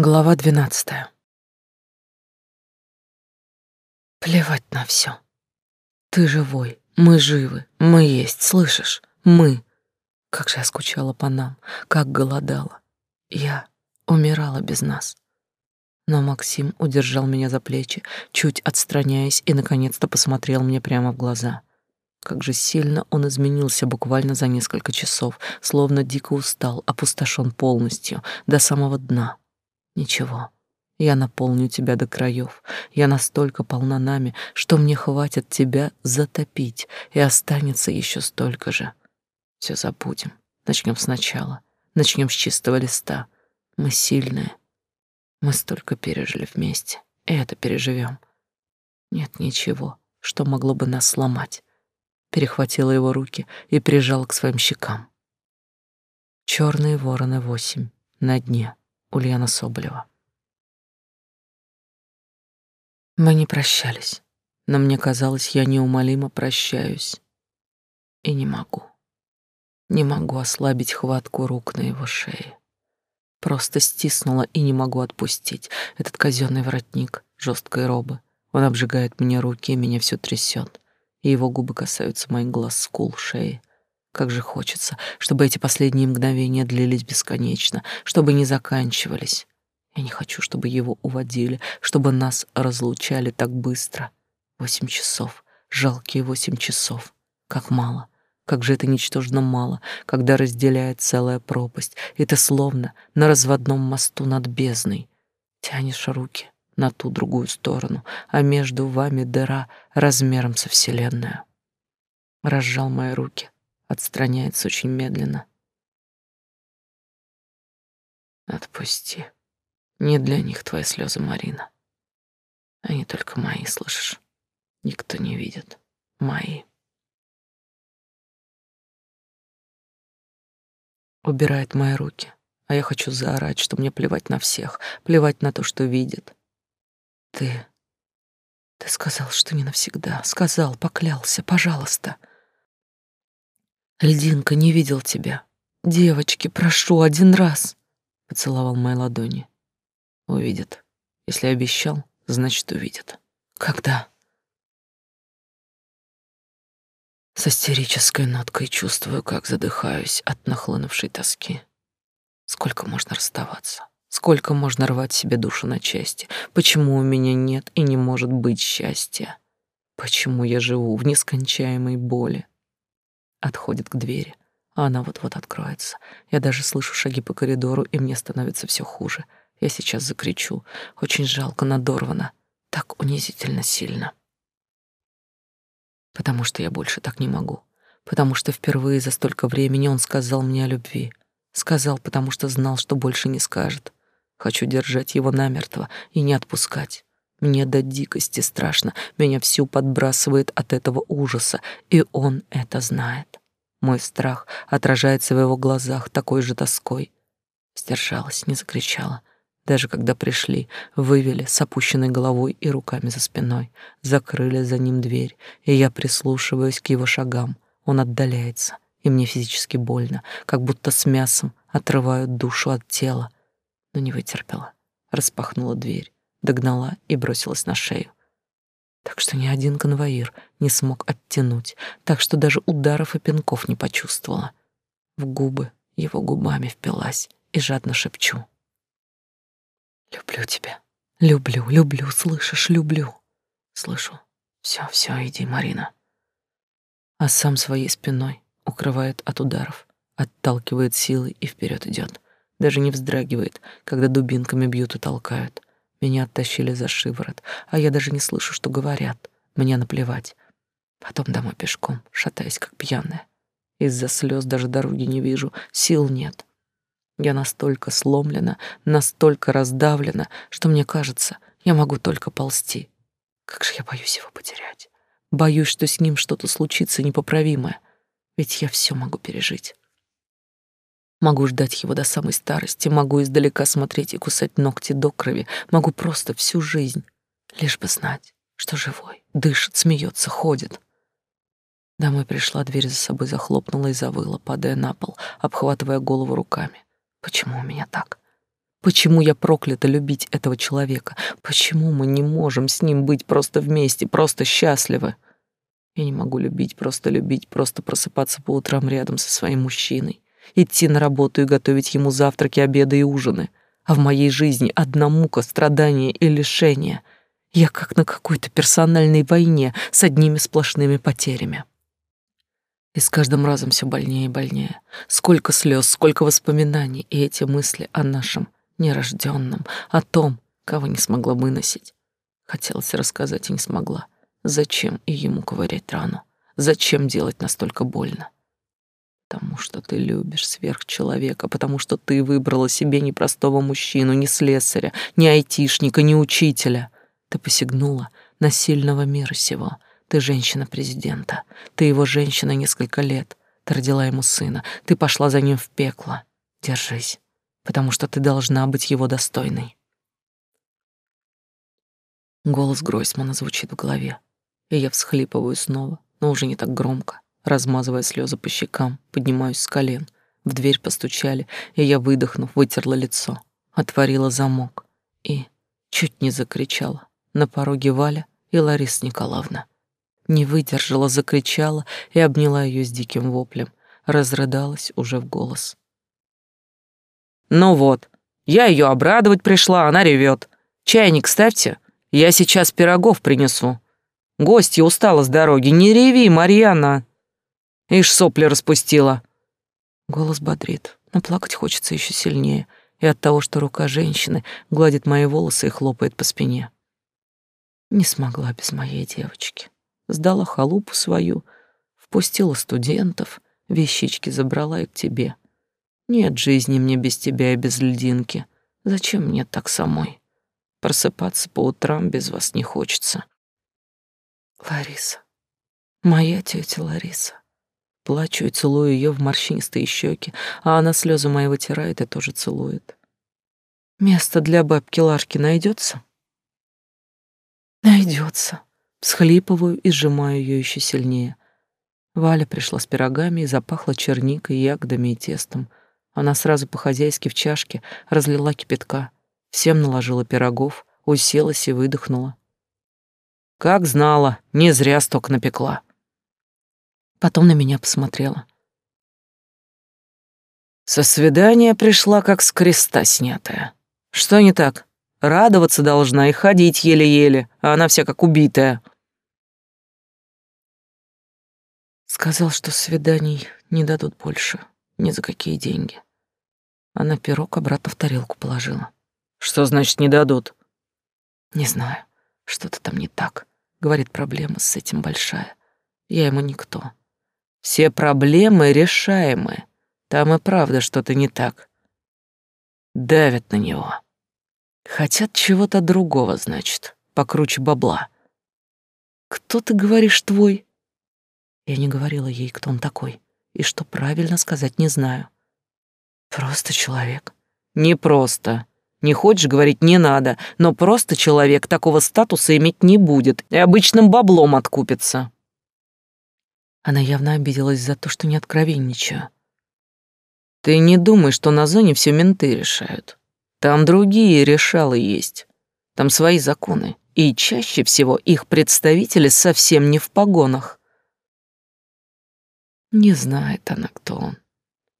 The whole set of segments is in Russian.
Глава двенадцатая. Плевать на все. Ты живой, мы живы, мы есть, слышишь? Мы. Как же я скучала по нам, как голодала. Я умирала без нас. Но Максим удержал меня за плечи, чуть отстраняясь, и наконец-то посмотрел мне прямо в глаза. Как же сильно он изменился буквально за несколько часов, словно дико устал, опустошен полностью, до самого дна. Ничего, я наполню тебя до краев. Я настолько полна нами, что мне хватит тебя затопить, и останется еще столько же. Все забудем. Начнем сначала. Начнем с чистого листа. Мы сильные. Мы столько пережили вместе, и это переживем. Нет ничего, что могло бы нас сломать. Перехватила его руки и прижала к своим щекам. Черные вороны восемь на дне. Ульяна Соболева. Мы не прощались, но мне казалось, я неумолимо прощаюсь. И не могу. Не могу ослабить хватку рук на его шее. Просто стиснула и не могу отпустить. Этот казенный воротник жесткой робы. Он обжигает мне руки, меня все трясет. И его губы касаются моих глаз, скул, шеи. Как же хочется, чтобы эти последние мгновения длились бесконечно, чтобы не заканчивались. Я не хочу, чтобы его уводили, чтобы нас разлучали так быстро. Восемь часов, жалкие восемь часов. Как мало, как же это ничтожно мало, когда разделяет целая пропасть, и ты словно на разводном мосту над бездной. Тянешь руки на ту другую сторону, а между вами дыра размером со вселенную. Разжал мои руки — отстраняется очень медленно. Отпусти. Не для них твои слезы, Марина. Они только мои, слышишь? Никто не видит. Мои. Убирает мои руки, а я хочу заорать, что мне плевать на всех, плевать на то, что видит. Ты... Ты сказал, что не навсегда. Сказал, поклялся, пожалуйста. Льдинка не видел тебя. Девочки, прошу, один раз. Поцеловал мои ладони. Увидит. Если обещал, значит, увидит. Когда? С истерической ноткой чувствую, как задыхаюсь от нахлынувшей тоски. Сколько можно расставаться? Сколько можно рвать себе душу на части? Почему у меня нет и не может быть счастья? Почему я живу в нескончаемой боли? Отходит к двери, а она вот-вот откроется. Я даже слышу шаги по коридору, и мне становится все хуже. Я сейчас закричу. Очень жалко, надорвано. Так унизительно сильно. Потому что я больше так не могу. Потому что впервые за столько времени он сказал мне о любви. Сказал, потому что знал, что больше не скажет. Хочу держать его намертво и не отпускать. Мне до дикости страшно, меня всю подбрасывает от этого ужаса, и он это знает. Мой страх отражается в его глазах такой же тоской. Сдержалась, не закричала. Даже когда пришли, вывели с опущенной головой и руками за спиной, закрыли за ним дверь, и я прислушиваюсь к его шагам. Он отдаляется, и мне физически больно, как будто с мясом отрывают душу от тела. Но не вытерпела, распахнула дверь догнала и бросилась на шею. Так что ни один конвоир не смог оттянуть, так что даже ударов и пинков не почувствовала. В губы его губами впилась и жадно шепчу. «Люблю тебя. Люблю, люблю, слышишь, люблю». Слышу. Все, все, иди, Марина. А сам своей спиной укрывает от ударов, отталкивает силой и вперед идет. Даже не вздрагивает, когда дубинками бьют и толкают. Меня оттащили за шиворот, а я даже не слышу, что говорят. Мне наплевать. Потом домой пешком, шатаясь как пьяная. Из-за слез даже дороги не вижу, сил нет. Я настолько сломлена, настолько раздавлена, что мне кажется, я могу только ползти. Как же я боюсь его потерять. Боюсь, что с ним что-то случится непоправимое. Ведь я все могу пережить. Могу ждать его до самой старости, могу издалека смотреть и кусать ногти до крови, могу просто всю жизнь, лишь бы знать, что живой, дышит, смеется, ходит. Домой пришла, дверь за собой захлопнула и завыла, падая на пол, обхватывая голову руками. Почему у меня так? Почему я проклята любить этого человека? Почему мы не можем с ним быть просто вместе, просто счастливы? Я не могу любить, просто любить, просто просыпаться по утрам рядом со своим мужчиной, идти на работу и готовить ему завтраки, обеды и ужины. А в моей жизни одна мука, страдания и лишения. Я как на какой-то персональной войне с одними сплошными потерями. И с каждым разом все больнее и больнее. Сколько слез, сколько воспоминаний, и эти мысли о нашем нерожденном, о том, кого не смогла выносить. Хотелось рассказать и не смогла. Зачем и ему ковырять рану? Зачем делать настолько больно? Потому что ты любишь сверхчеловека, потому что ты выбрала себе не простого мужчину, не слесаря, не айтишника, не учителя. Ты посягнула на сильного мира сего. Ты женщина президента. Ты его женщина несколько лет. Ты родила ему сына. Ты пошла за ним в пекло. Держись потому что ты должна быть его достойной. Голос Гройсмана звучит в голове, и я всхлипываю снова, но уже не так громко, размазывая слезы по щекам, поднимаюсь с колен. В дверь постучали, и я, выдохнув, вытерла лицо, отворила замок и чуть не закричала. На пороге Валя и Лариса Николаевна. Не выдержала, закричала и обняла ее с диким воплем, разрыдалась уже в голос. Ну вот, я ее обрадовать пришла, она ревет. Чайник ставьте, я сейчас пирогов принесу. Гостья устала с дороги, не реви, Марьяна. Ишь, сопли распустила. Голос бодрит, но плакать хочется еще сильнее, и от того, что рука женщины гладит мои волосы и хлопает по спине. Не смогла без моей девочки. Сдала халупу свою, впустила студентов, вещички забрала и к тебе — нет жизни мне без тебя и без льдинки. Зачем мне так самой? Просыпаться по утрам без вас не хочется. Лариса. Моя тетя Лариса. Плачу и целую ее в морщинистые щеки, а она слезы мои вытирает и тоже целует. Место для бабки Ларки найдется? Найдется. Всхлипываю и сжимаю ее еще сильнее. Валя пришла с пирогами и запахла черникой, ягодами и тестом. Она сразу по-хозяйски в чашке разлила кипятка, всем наложила пирогов, уселась и выдохнула. Как знала, не зря столько напекла. Потом на меня посмотрела. Со свидания пришла, как с креста снятая. Что не так? Радоваться должна и ходить еле-еле, а она вся как убитая. Сказал, что свиданий не дадут больше, ни за какие деньги. Она пирог обратно в тарелку положила. Что значит не дадут? Не знаю. Что-то там не так. Говорит, проблема с этим большая. Я ему никто. Все проблемы решаемы. Там и правда что-то не так. Давят на него. Хотят чего-то другого, значит, покруче бабла. Кто ты говоришь твой? Я не говорила ей, кто он такой, и что правильно сказать не знаю. Просто человек. Не просто. Не хочешь говорить, не надо, но просто человек такого статуса иметь не будет и обычным баблом откупится. Она явно обиделась за то, что не откровенничаю. Ты не думай, что на зоне все менты решают. Там другие решалы есть. Там свои законы. И чаще всего их представители совсем не в погонах. Не знает она, кто он.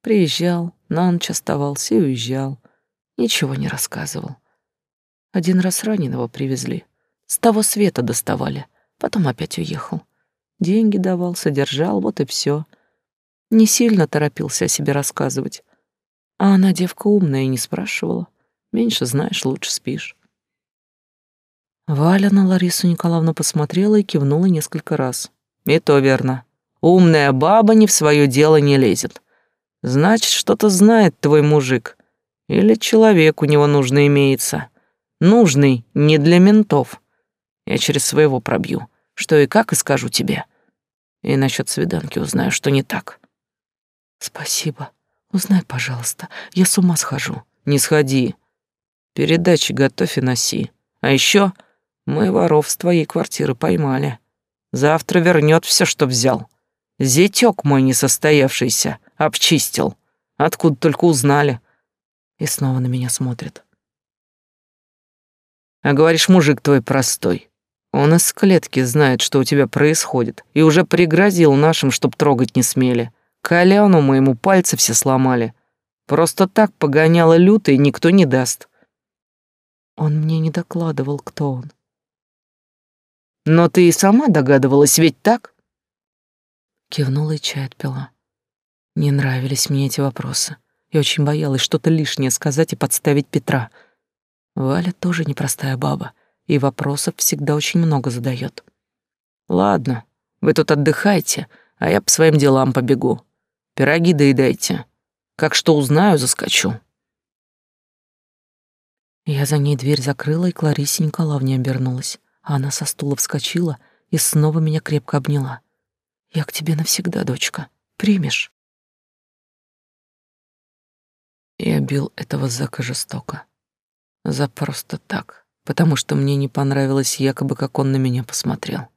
Приезжал, на ночь оставался и уезжал. Ничего не рассказывал. Один раз раненого привезли. С того света доставали. Потом опять уехал. Деньги давал, содержал, вот и все. Не сильно торопился о себе рассказывать. А она девка умная и не спрашивала. Меньше знаешь, лучше спишь. Валя на Ларису Николаевну посмотрела и кивнула несколько раз. И то верно. Умная баба ни в свое дело не лезет. Значит, что-то знает твой мужик. Или человек у него нужный имеется. Нужный не для ментов. Я через своего пробью. Что и как, и скажу тебе. И насчет свиданки узнаю, что не так. Спасибо. Узнай, пожалуйста. Я с ума схожу. Не сходи. Передачи готовь и носи. А еще мы воров с твоей квартиры поймали. Завтра вернет все, что взял. Зятёк мой несостоявшийся обчистил. Откуда только узнали. И снова на меня смотрит. А говоришь, мужик твой простой. Он из клетки знает, что у тебя происходит, и уже пригрозил нашим, чтоб трогать не смели. Коляну моему пальцы все сломали. Просто так погоняло люто, и никто не даст. Он мне не докладывал, кто он. Но ты и сама догадывалась, ведь так? Кивнула и чай отпила. Не нравились мне эти вопросы. Я очень боялась что-то лишнее сказать и подставить Петра. Валя тоже непростая баба, и вопросов всегда очень много задает. Ладно, вы тут отдыхайте, а я по своим делам побегу. Пироги доедайте. Как что узнаю, заскочу. Я за ней дверь закрыла, и Кларисе Николаевне обернулась. А она со стула вскочила и снова меня крепко обняла. «Я к тебе навсегда, дочка. Примешь?» Я бил этого Зака жестоко. За просто так, потому что мне не понравилось якобы, как он на меня посмотрел.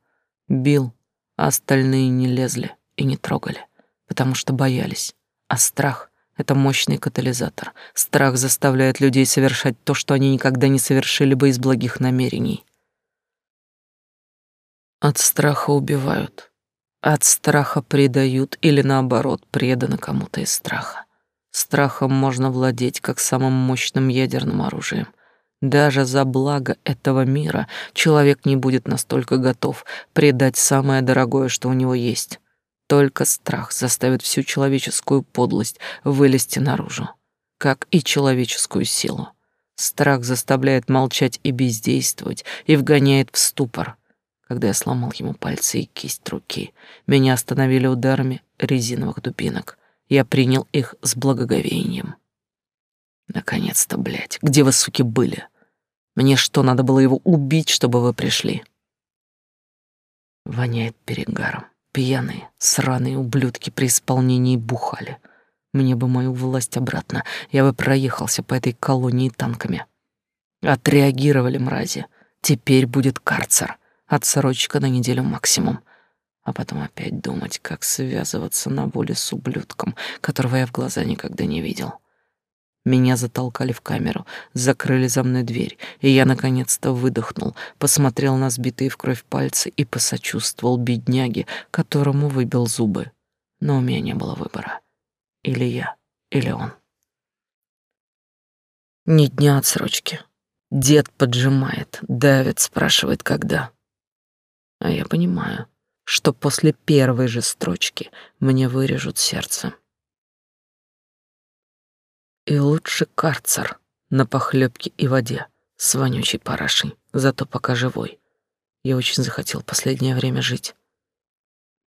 Бил, а остальные не лезли и не трогали потому что боялись. А страх — это мощный катализатор. Страх заставляет людей совершать то, что они никогда не совершили бы из благих намерений. От страха убивают. От страха предают или, наоборот, преданы кому-то из страха. Страхом можно владеть как самым мощным ядерным оружием. Даже за благо этого мира человек не будет настолько готов предать самое дорогое, что у него есть. Только страх заставит всю человеческую подлость вылезти наружу, как и человеческую силу. Страх заставляет молчать и бездействовать, и вгоняет в ступор. Когда я сломал ему пальцы и кисть руки, меня остановили ударами резиновых дубинок. Я принял их с благоговением. Наконец-то, блядь, где вы, суки, были? Мне что, надо было его убить, чтобы вы пришли? Воняет перегаром. Пьяные, сраные ублюдки при исполнении бухали. Мне бы мою власть обратно, я бы проехался по этой колонии танками. Отреагировали мрази. Теперь будет карцер. Отсрочка на неделю максимум. А потом опять думать, как связываться на воле с ублюдком, которого я в глаза никогда не видел. Меня затолкали в камеру, закрыли за мной дверь, и я наконец-то выдохнул, посмотрел на сбитые в кровь пальцы и посочувствовал бедняге, которому выбил зубы. Но у меня не было выбора. Или я, или он. Ни дня отсрочки. Дед поджимает, давит, спрашивает, когда. А я понимаю, что после первой же строчки мне вырежут сердце. И лучше карцер на похлебке и воде с вонючей парашей, зато пока живой. Я очень захотел последнее время жить.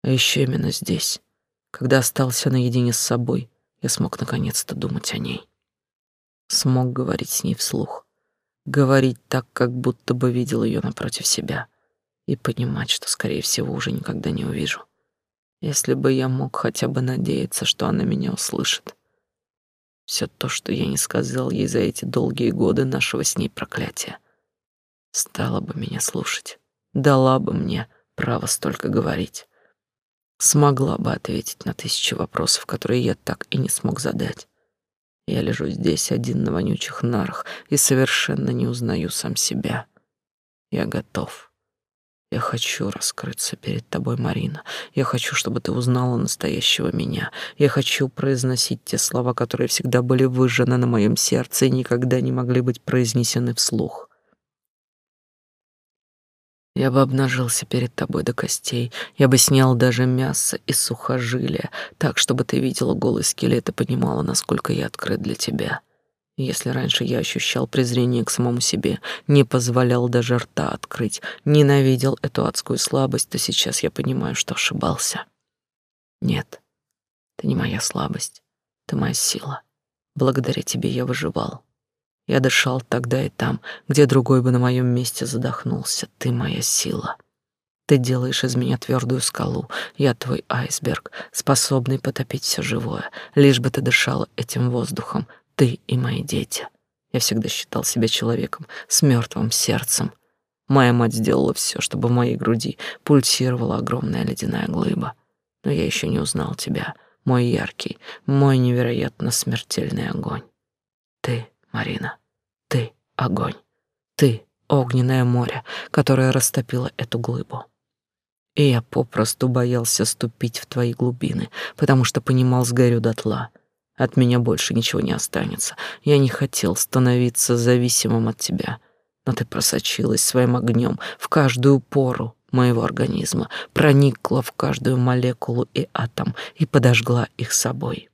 А еще именно здесь, когда остался наедине с собой, я смог наконец-то думать о ней. Смог говорить с ней вслух. Говорить так, как будто бы видел ее напротив себя. И понимать, что, скорее всего, уже никогда не увижу. Если бы я мог хотя бы надеяться, что она меня услышит. Все то, что я не сказал ей за эти долгие годы нашего с ней проклятия. Стала бы меня слушать, дала бы мне право столько говорить. Смогла бы ответить на тысячи вопросов, которые я так и не смог задать. Я лежу здесь один на вонючих нарах и совершенно не узнаю сам себя. Я готов. Я хочу раскрыться перед тобой, Марина. Я хочу, чтобы ты узнала настоящего меня. Я хочу произносить те слова, которые всегда были выжжены на моем сердце и никогда не могли быть произнесены вслух. Я бы обнажился перед тобой до костей, я бы снял даже мясо и сухожилия, так, чтобы ты видела голый скелет и понимала, насколько я открыт для тебя. Если раньше я ощущал презрение к самому себе, не позволял даже рта открыть, ненавидел эту адскую слабость, то сейчас я понимаю, что ошибался. Нет, ты не моя слабость, ты моя сила. Благодаря тебе я выживал. Я дышал тогда и там, где другой бы на моем месте задохнулся. Ты моя сила. Ты делаешь из меня твердую скалу. Я твой айсберг, способный потопить все живое, лишь бы ты дышала этим воздухом, ты и мои дети. Я всегда считал себя человеком с мертвым сердцем. Моя мать сделала все, чтобы в моей груди пульсировала огромная ледяная глыба. Но я еще не узнал тебя, мой яркий, мой невероятно смертельный огонь. Ты, Марина, ты огонь. Ты огненное море, которое растопило эту глыбу. И я попросту боялся ступить в твои глубины, потому что понимал, сгорю дотла. От меня больше ничего не останется. Я не хотел становиться зависимым от тебя, но ты просочилась своим огнем в каждую пору моего организма, проникла в каждую молекулу и атом и подожгла их собой.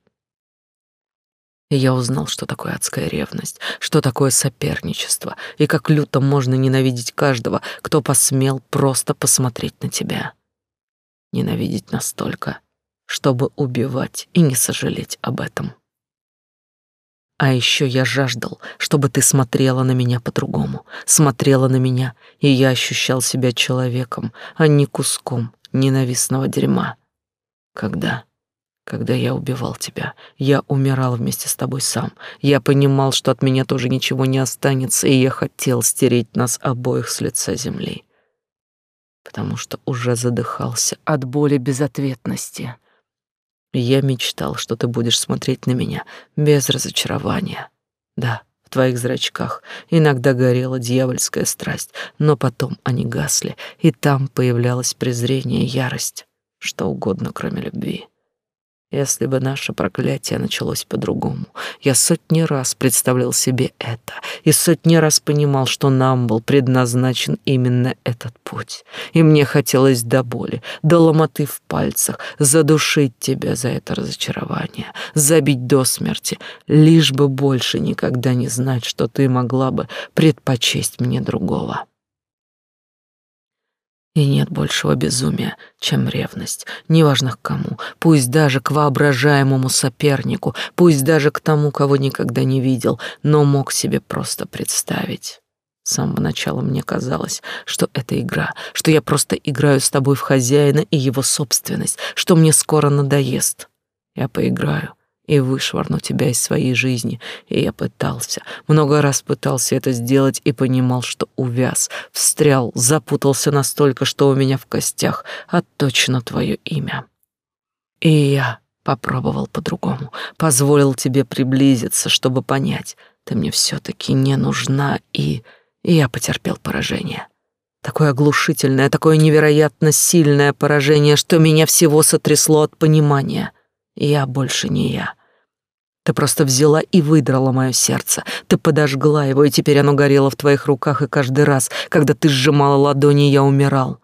И я узнал, что такое адская ревность, что такое соперничество, и как люто можно ненавидеть каждого, кто посмел просто посмотреть на тебя. Ненавидеть настолько, чтобы убивать и не сожалеть об этом. А еще я жаждал, чтобы ты смотрела на меня по-другому, смотрела на меня, и я ощущал себя человеком, а не куском ненавистного дерьма. Когда когда я убивал тебя, я умирал вместе с тобой сам. Я понимал, что от меня тоже ничего не останется, и я хотел стереть нас обоих с лица земли. Потому что уже задыхался от боли безответности. Я мечтал, что ты будешь смотреть на меня без разочарования. Да, в твоих зрачках иногда горела дьявольская страсть, но потом они гасли, и там появлялось презрение, ярость, что угодно, кроме любви. Если бы наше проклятие началось по-другому, я сотни раз представлял себе это и сотни раз понимал, что нам был предназначен именно этот путь. И мне хотелось до боли, до ломоты в пальцах, задушить тебя за это разочарование, забить до смерти, лишь бы больше никогда не знать, что ты могла бы предпочесть мне другого. И нет большего безумия, чем ревность, неважно к кому, пусть даже к воображаемому сопернику, пусть даже к тому, кого никогда не видел, но мог себе просто представить. С самого начала мне казалось, что это игра, что я просто играю с тобой в хозяина и его собственность, что мне скоро надоест. Я поиграю, и вышвырну тебя из своей жизни. И я пытался, много раз пытался это сделать и понимал, что увяз, встрял, запутался настолько, что у меня в костях отточено твое имя. И я попробовал по-другому, позволил тебе приблизиться, чтобы понять, ты мне все-таки не нужна, и... и я потерпел поражение. Такое оглушительное, такое невероятно сильное поражение, что меня всего сотрясло от понимания. Я больше не я. Ты просто взяла и выдрала мое сердце. Ты подожгла его, и теперь оно горело в твоих руках, и каждый раз, когда ты сжимала ладони, я умирал.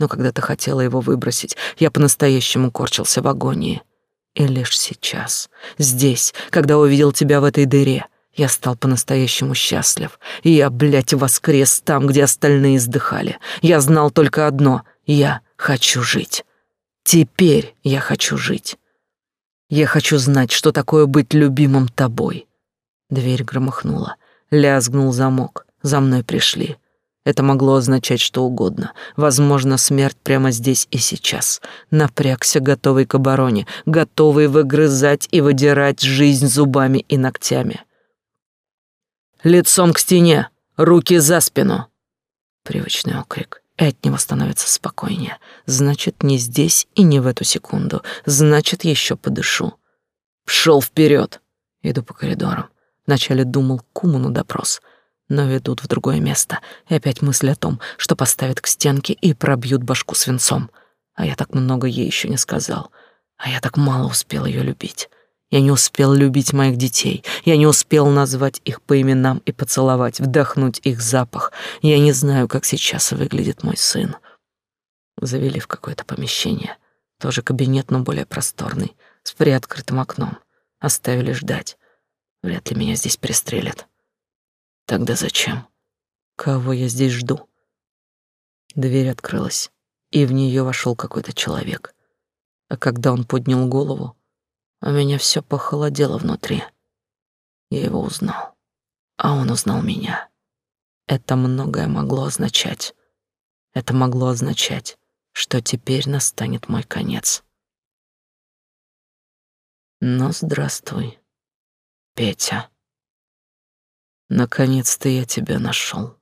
Но когда ты хотела его выбросить, я по-настоящему корчился в агонии. И лишь сейчас, здесь, когда увидел тебя в этой дыре, я стал по-настоящему счастлив. И я, блядь, воскрес там, где остальные издыхали. Я знал только одно — я хочу жить. Теперь я хочу жить. Я хочу знать, что такое быть любимым тобой. Дверь громыхнула. Лязгнул замок. За мной пришли. Это могло означать что угодно. Возможно, смерть прямо здесь и сейчас. Напрягся, готовый к обороне, готовый выгрызать и выдирать жизнь зубами и ногтями. Лицом к стене, руки за спину. Привычный окрик и от него становится спокойнее. Значит, не здесь и не в эту секунду. Значит, еще подышу. Пшел вперед. Иду по коридорам. Вначале думал куму на допрос, но ведут в другое место. И опять мысль о том, что поставят к стенке и пробьют башку свинцом. А я так много ей еще не сказал. А я так мало успел ее любить. Я не успел любить моих детей. Я не успел назвать их по именам и поцеловать, вдохнуть их запах. Я не знаю, как сейчас выглядит мой сын. Завели в какое-то помещение. Тоже кабинет, но более просторный, с приоткрытым окном. Оставили ждать. Вряд ли меня здесь пристрелят. Тогда зачем? Кого я здесь жду? Дверь открылась, и в нее вошел какой-то человек. А когда он поднял голову, у меня все похолодело внутри. Я его узнал, а он узнал меня. Это многое могло означать. Это могло означать, что теперь настанет мой конец. Но здравствуй, Петя. Наконец-то я тебя нашел.